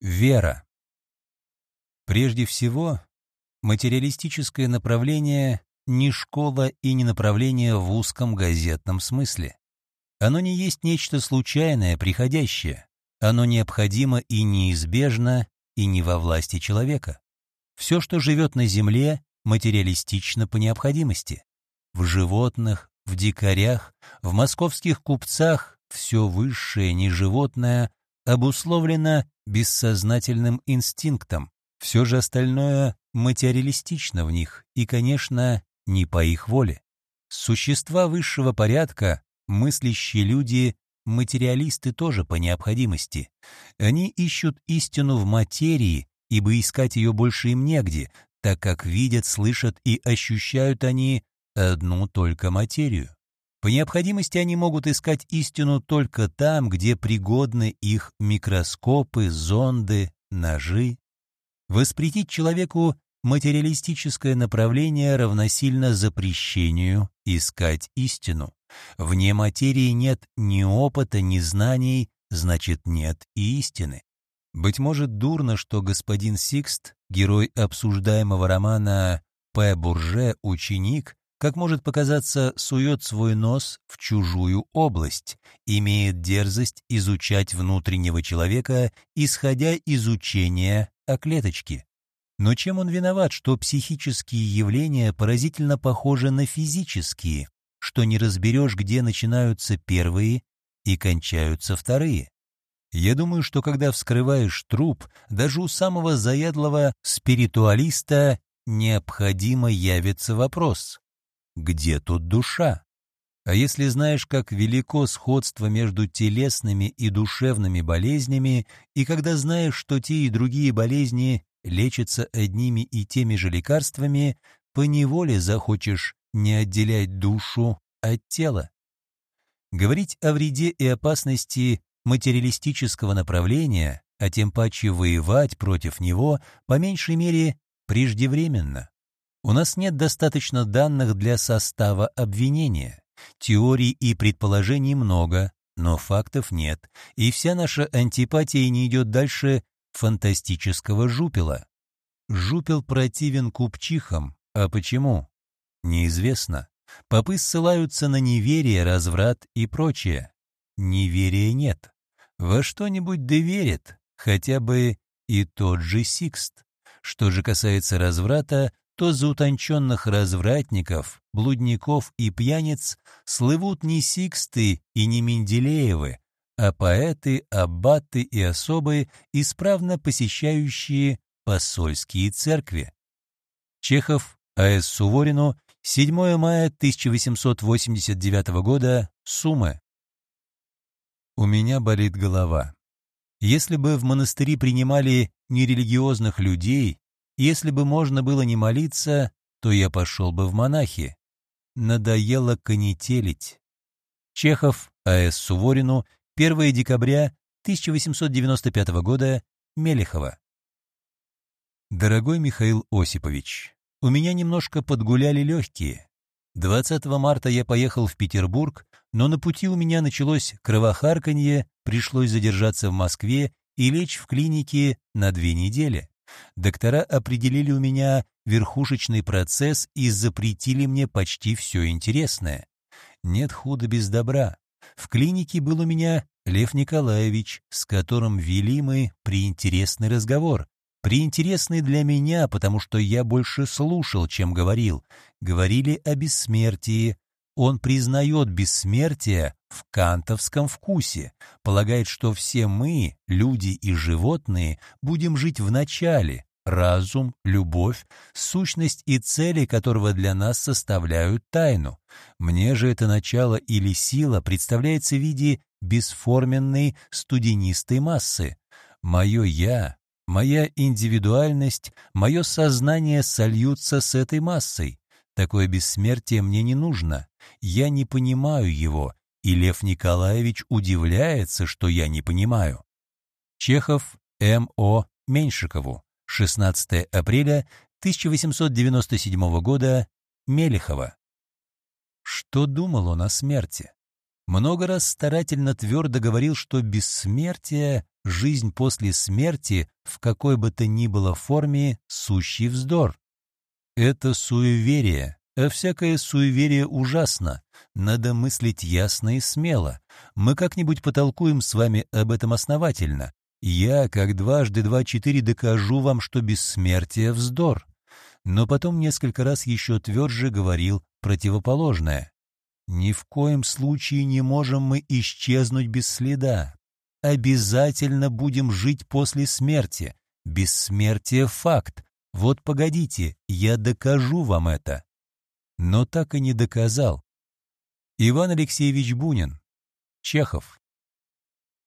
Вера. Прежде всего, материалистическое направление не школа и не направление в узком газетном смысле. Оно не есть нечто случайное, приходящее. Оно необходимо и неизбежно, и не во власти человека. Все, что живет на Земле, материалистично по необходимости. В животных, в дикарях, в московских купцах все высшее, неживотное, обусловлено бессознательным инстинктом. Все же остальное материалистично в них и, конечно, не по их воле. Существа высшего порядка, мыслящие люди, материалисты тоже по необходимости. Они ищут истину в материи, ибо искать ее больше им негде, так как видят, слышат и ощущают они одну только материю. По необходимости они могут искать истину только там, где пригодны их микроскопы, зонды, ножи. Воспретить человеку материалистическое направление равносильно запрещению искать истину. Вне материи нет ни опыта, ни знаний, значит нет и истины. Быть может, дурно, что господин Сикст, герой обсуждаемого романа П. Бурже, ученик, как может показаться, сует свой нос в чужую область, имеет дерзость изучать внутреннего человека, исходя из учения о клеточке. Но чем он виноват, что психические явления поразительно похожи на физические, что не разберешь, где начинаются первые и кончаются вторые? Я думаю, что когда вскрываешь труп, даже у самого заядлого спиритуалиста необходимо явится вопрос где тут душа? А если знаешь, как велико сходство между телесными и душевными болезнями, и когда знаешь, что те и другие болезни лечатся одними и теми же лекарствами, поневоле захочешь не отделять душу от тела. Говорить о вреде и опасности материалистического направления, а тем паче воевать против него, по меньшей мере, преждевременно. У нас нет достаточно данных для состава обвинения. Теорий и предположений много, но фактов нет, и вся наша антипатия не идет дальше фантастического жупела. Жупел противен купчихам, а почему? Неизвестно. Попы ссылаются на неверие, разврат и прочее. Неверия нет. Во что-нибудь да верит, хотя бы и тот же Сикст. Что же касается разврата, то за утонченных развратников, блудников и пьяниц слывут не Сиксты и не Менделеевы, а поэты, аббаты и особы, исправно посещающие посольские церкви. Чехов, А.С. Суворину, 7 мая 1889 года, Сумы. У меня болит голова. Если бы в монастыри принимали нерелигиозных людей, если бы можно было не молиться, то я пошел бы в монахи. Надоело конетелить. Чехов, А.С. Суворину, 1 декабря 1895 года, Мелехова. Дорогой Михаил Осипович, у меня немножко подгуляли легкие. 20 марта я поехал в Петербург, но на пути у меня началось кровохарканье, пришлось задержаться в Москве и лечь в клинике на две недели. Доктора определили у меня верхушечный процесс и запретили мне почти все интересное. Нет худа без добра. В клинике был у меня Лев Николаевич, с которым вели мы приинтересный разговор. Приинтересный для меня, потому что я больше слушал, чем говорил. Говорили о бессмертии, он признает бессмертие в кантовском вкусе, полагает, что все мы, люди и животные, будем жить в начале, разум, любовь, сущность и цели которого для нас составляют тайну. Мне же это начало или сила представляется в виде бесформенной студенистой массы. Мое «я», моя индивидуальность, мое сознание сольются с этой массой. Такое бессмертие мне не нужно. Я не понимаю его, и Лев Николаевич удивляется, что я не понимаю. Чехов М.О. Меньшикову. 16 апреля 1897 года. Мелехова. Что думал он о смерти? много раз старательно твердо говорил, что бессмертие, жизнь после смерти, в какой бы то ни было форме, сущий вздор. Это суеверие, а всякое суеверие ужасно. Надо мыслить ясно и смело. Мы как-нибудь потолкуем с вами об этом основательно. Я, как дважды два четыре, докажу вам, что бессмертие — вздор. Но потом несколько раз еще тверже говорил противоположное. Ни в коем случае не можем мы исчезнуть без следа. Обязательно будем жить после смерти. Бессмертие — факт. Вот погодите, я докажу вам это но так и не доказал. Иван Алексеевич Бунин. Чехов.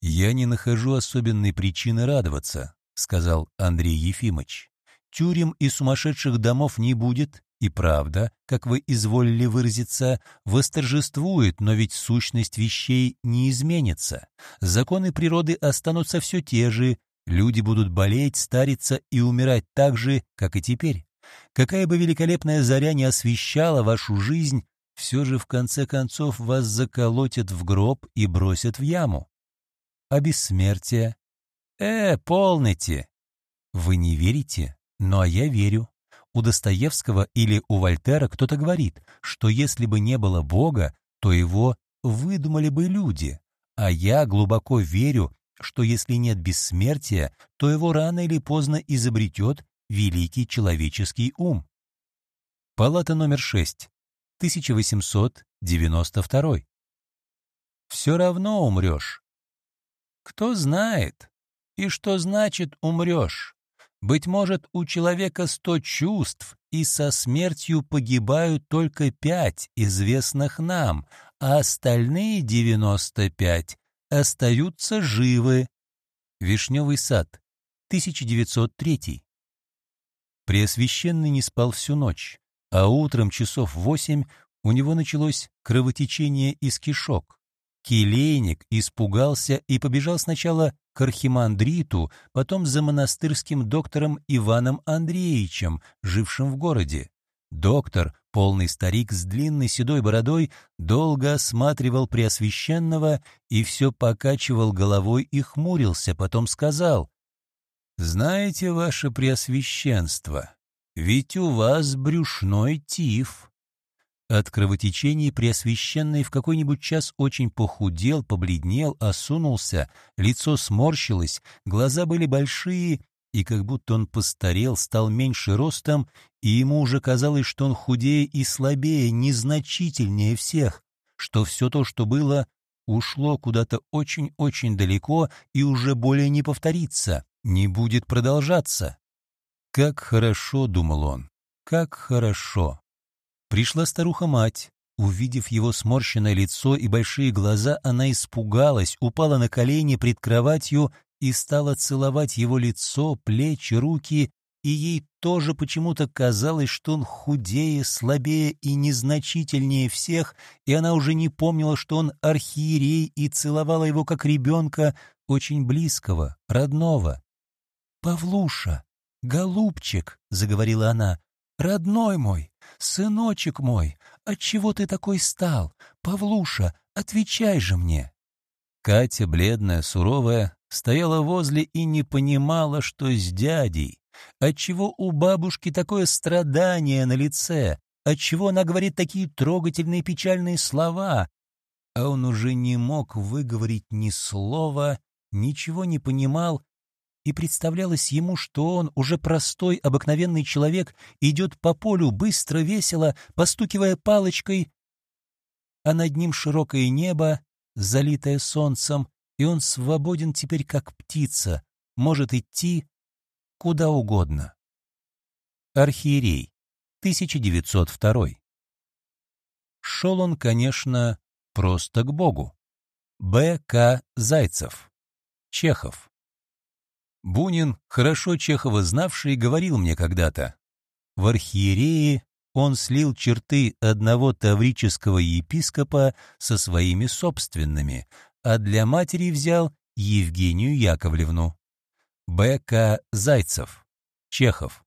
«Я не нахожу особенной причины радоваться», — сказал Андрей Ефимович. «Тюрем и сумасшедших домов не будет, и правда, как вы изволили выразиться, восторжествует, но ведь сущность вещей не изменится. Законы природы останутся все те же, люди будут болеть, стариться и умирать так же, как и теперь. Какая бы великолепная заря не освещала вашу жизнь, все же в конце концов вас заколотят в гроб и бросят в яму. А бессмертие? Э, полните! Вы не верите? Ну а я верю. У Достоевского или у Вольтера кто-то говорит, что если бы не было Бога, то его выдумали бы люди. А я глубоко верю, что если нет бессмертия, то его рано или поздно изобретет великий человеческий ум. Палата номер 6, 1892. Все равно умрешь. Кто знает, и что значит умрешь? Быть может, у человека сто чувств, и со смертью погибают только пять, известных нам, а остальные девяносто пять остаются живы. Вишневый сад, 1903. Преосвященный не спал всю ночь, а утром часов восемь у него началось кровотечение из кишок. Келейник испугался и побежал сначала к архимандриту, потом за монастырским доктором Иваном Андреевичем, жившим в городе. Доктор, полный старик с длинной седой бородой, долго осматривал Преосвященного и все покачивал головой и хмурился, потом сказал, «Знаете, ваше преосвященство, ведь у вас брюшной тиф». От кровотечений Преосвященный в какой-нибудь час очень похудел, побледнел, осунулся, лицо сморщилось, глаза были большие, и как будто он постарел, стал меньше ростом, и ему уже казалось, что он худее и слабее, незначительнее всех, что все то, что было, ушло куда-то очень-очень далеко и уже более не повторится не будет продолжаться. Как хорошо, думал он, как хорошо. Пришла старуха-мать. Увидев его сморщенное лицо и большие глаза, она испугалась, упала на колени пред кроватью и стала целовать его лицо, плечи, руки, и ей тоже почему-то казалось, что он худее, слабее и незначительнее всех, и она уже не помнила, что он архиерей, и целовала его как ребенка, очень близкого, родного. «Павлуша, голубчик», — заговорила она, — «родной мой, сыночек мой, отчего ты такой стал? Павлуша, отвечай же мне». Катя, бледная, суровая, стояла возле и не понимала, что с дядей. Отчего у бабушки такое страдание на лице? Отчего она говорит такие трогательные печальные слова? А он уже не мог выговорить ни слова, ничего не понимал и представлялось ему, что он, уже простой, обыкновенный человек, идет по полю быстро, весело, постукивая палочкой, а над ним широкое небо, залитое солнцем, и он свободен теперь как птица, может идти куда угодно. Архиерей, 1902. Шел он, конечно, просто к Богу. Б. К. Зайцев. Чехов. Бунин, хорошо Чехова знавший, говорил мне когда-то, в архиерее он слил черты одного таврического епископа со своими собственными, а для матери взял Евгению Яковлевну. Б.К. Зайцев. Чехов.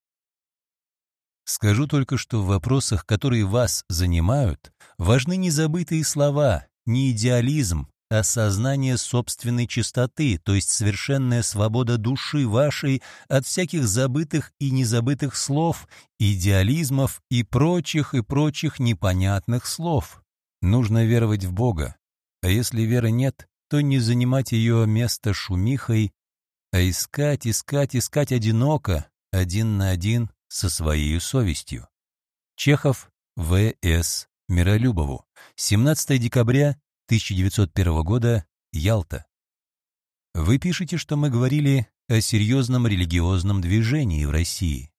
Скажу только, что в вопросах, которые вас занимают, важны незабытые слова, не идеализм, а сознание собственной чистоты, то есть совершенная свобода души вашей от всяких забытых и незабытых слов, идеализмов и прочих и прочих непонятных слов. Нужно веровать в Бога, а если веры нет, то не занимать ее место шумихой, а искать, искать, искать одиноко, один на один со своей совестью. Чехов В.С. Миролюбову. 17 декабря 1901 года. Ялта. Вы пишете, что мы говорили о серьезном религиозном движении в России.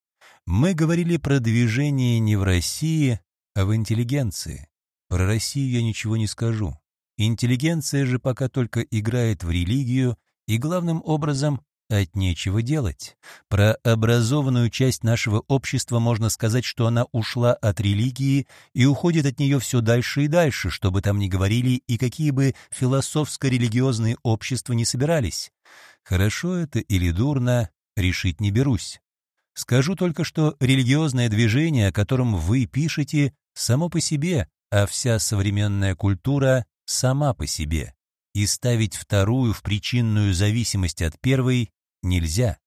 Мы говорили про движение не в России, а в интеллигенции. Про Россию я ничего не скажу. Интеллигенция же пока только играет в религию и главным образом от нечего делать. Про образованную часть нашего общества можно сказать, что она ушла от религии и уходит от нее все дальше и дальше, что бы там ни говорили и какие бы философско-религиозные общества не собирались. Хорошо это или дурно, решить не берусь. Скажу только, что религиозное движение, о котором вы пишете, само по себе, а вся современная культура сама по себе, и ставить вторую в причинную зависимость от первой нельзя.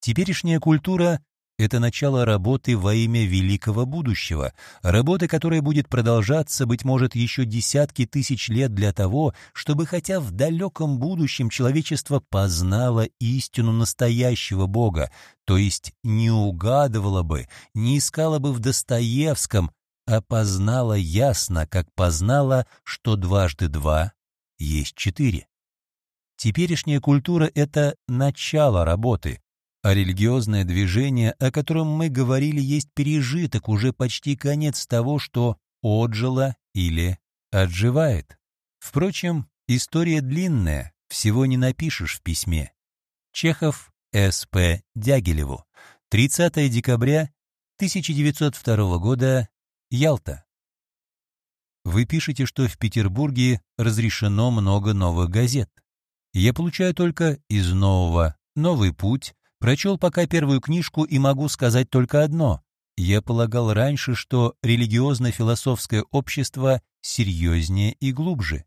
Теперешняя культура — это начало работы во имя великого будущего, работы, которая будет продолжаться, быть может, еще десятки тысяч лет для того, чтобы хотя в далеком будущем человечество познало истину настоящего Бога, то есть не угадывало бы, не искало бы в Достоевском, а познала ясно, как познала, что дважды два есть четыре. Теперешняя культура — это начало работы, а религиозное движение, о котором мы говорили, есть пережиток, уже почти конец того, что отжило или отживает. Впрочем, история длинная, всего не напишешь в письме. Чехов С.П. Дягилеву. 30 декабря 1902 года Ялта. Вы пишете, что в Петербурге разрешено много новых газет. Я получаю только из нового «Новый путь», прочел пока первую книжку и могу сказать только одно. Я полагал раньше, что религиозно-философское общество серьезнее и глубже.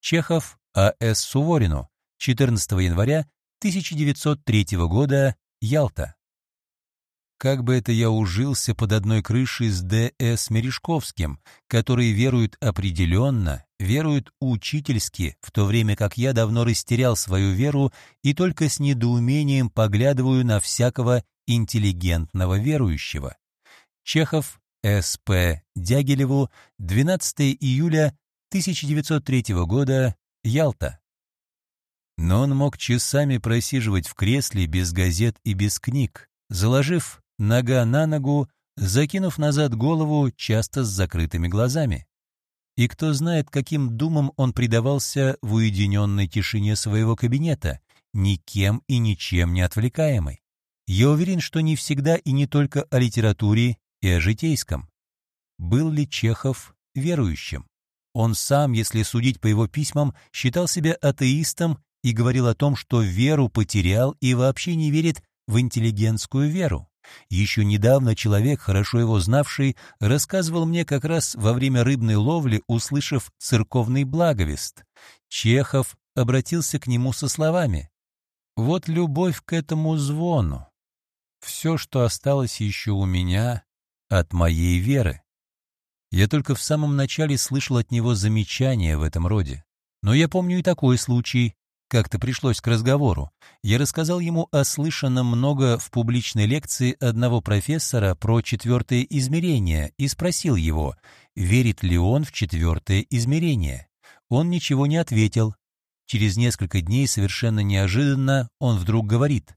Чехов А.С. Суворину, 14 января 1903 года, Ялта. Как бы это я ужился под одной крышей с Д.С. Мережковским, которые веруют определенно, веруют учительски, в то время как я давно растерял свою веру и только с недоумением поглядываю на всякого интеллигентного верующего. Чехов, С.П. Дягилеву, 12 июля 1903 года, Ялта. Но он мог часами просиживать в кресле без газет и без книг, заложив нога на ногу, закинув назад голову, часто с закрытыми глазами. И кто знает, каким думам он предавался в уединенной тишине своего кабинета, никем и ничем не отвлекаемый. Я уверен, что не всегда и не только о литературе и о житейском. Был ли Чехов верующим? Он сам, если судить по его письмам, считал себя атеистом и говорил о том, что веру потерял и вообще не верит в интеллигентскую веру. Еще недавно человек, хорошо его знавший, рассказывал мне как раз во время рыбной ловли, услышав церковный благовест. Чехов обратился к нему со словами «Вот любовь к этому звону. Все, что осталось еще у меня от моей веры». Я только в самом начале слышал от него замечания в этом роде. Но я помню и такой случай, как-то пришлось к разговору. Я рассказал ему о слышанном много в публичной лекции одного профессора про четвертое измерение и спросил его, верит ли он в четвертое измерение. Он ничего не ответил. Через несколько дней совершенно неожиданно он вдруг говорит,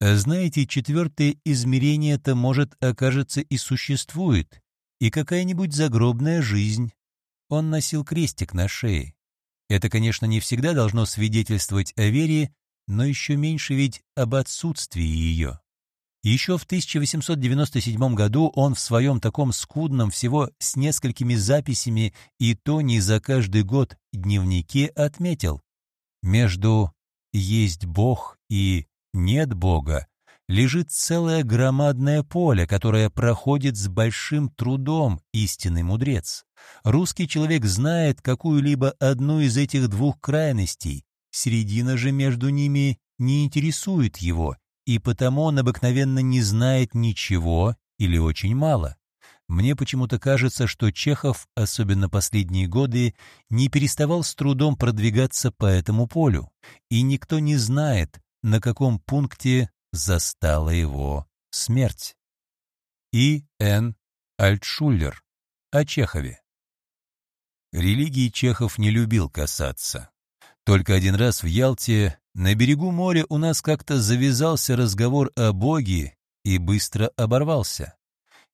«Знаете, четвертое измерение-то, может, окажется и существует, и какая-нибудь загробная жизнь». Он носил крестик на шее. Это, конечно, не всегда должно свидетельствовать о вере, но еще меньше ведь об отсутствии ее. Еще в 1897 году он в своем таком скудном, всего с несколькими записями и то не за каждый год дневнике отметил, между «есть Бог» и «нет Бога» лежит целое громадное поле, которое проходит с большим трудом истинный мудрец. Русский человек знает какую-либо одну из этих двух крайностей, середина же между ними не интересует его, и потому он обыкновенно не знает ничего или очень мало. Мне почему-то кажется, что Чехов, особенно последние годы, не переставал с трудом продвигаться по этому полю, и никто не знает, на каком пункте застала его смерть. И. Н. Альтшуллер о Чехове. Религии Чехов не любил касаться. Только один раз в Ялте на берегу моря у нас как-то завязался разговор о Боге и быстро оборвался.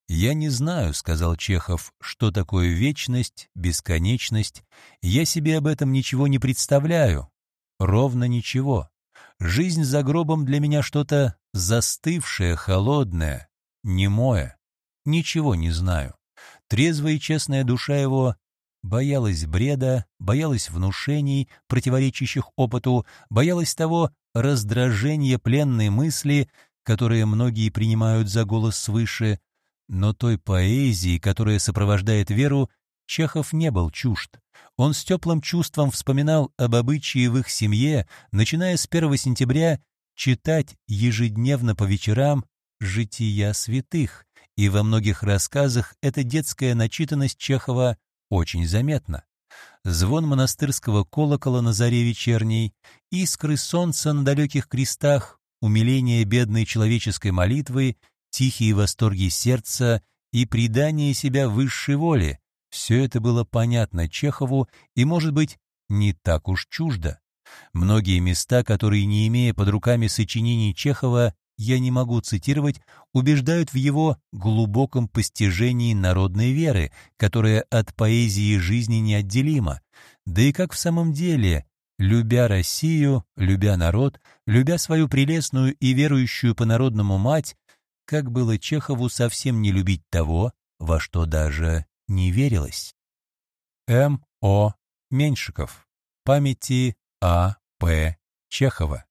«Я не знаю», — сказал Чехов, — «что такое вечность, бесконечность. Я себе об этом ничего не представляю. Ровно ничего. Жизнь за гробом для меня что-то застывшее, холодное, немое. Ничего не знаю. Трезвая и честная душа его боялась бреда, боялась внушений, противоречащих опыту, боялась того раздражения пленной мысли, которые многие принимают за голос свыше, но той поэзии, которая сопровождает веру, Чехов не был чужд. Он с теплым чувством вспоминал об обычае в их семье, начиная с 1 сентября читать ежедневно по вечерам «Жития святых», и во многих рассказах эта детская начитанность Чехова очень заметна. Звон монастырского колокола на заре вечерней, искры солнца на далеких крестах, умиление бедной человеческой молитвы, тихие восторги сердца и предание себя высшей воле — все это было понятно Чехову и, может быть, не так уж чуждо. Многие места, которые, не имея под руками сочинений Чехова, я не могу цитировать, убеждают в его глубоком постижении народной веры, которая от поэзии жизни неотделима. Да и как в самом деле, любя Россию, любя народ, любя свою прелестную и верующую по-народному мать, как было Чехову совсем не любить того, во что даже не верилось. М. О. Меньшиков. Памяти А. П. Чехова.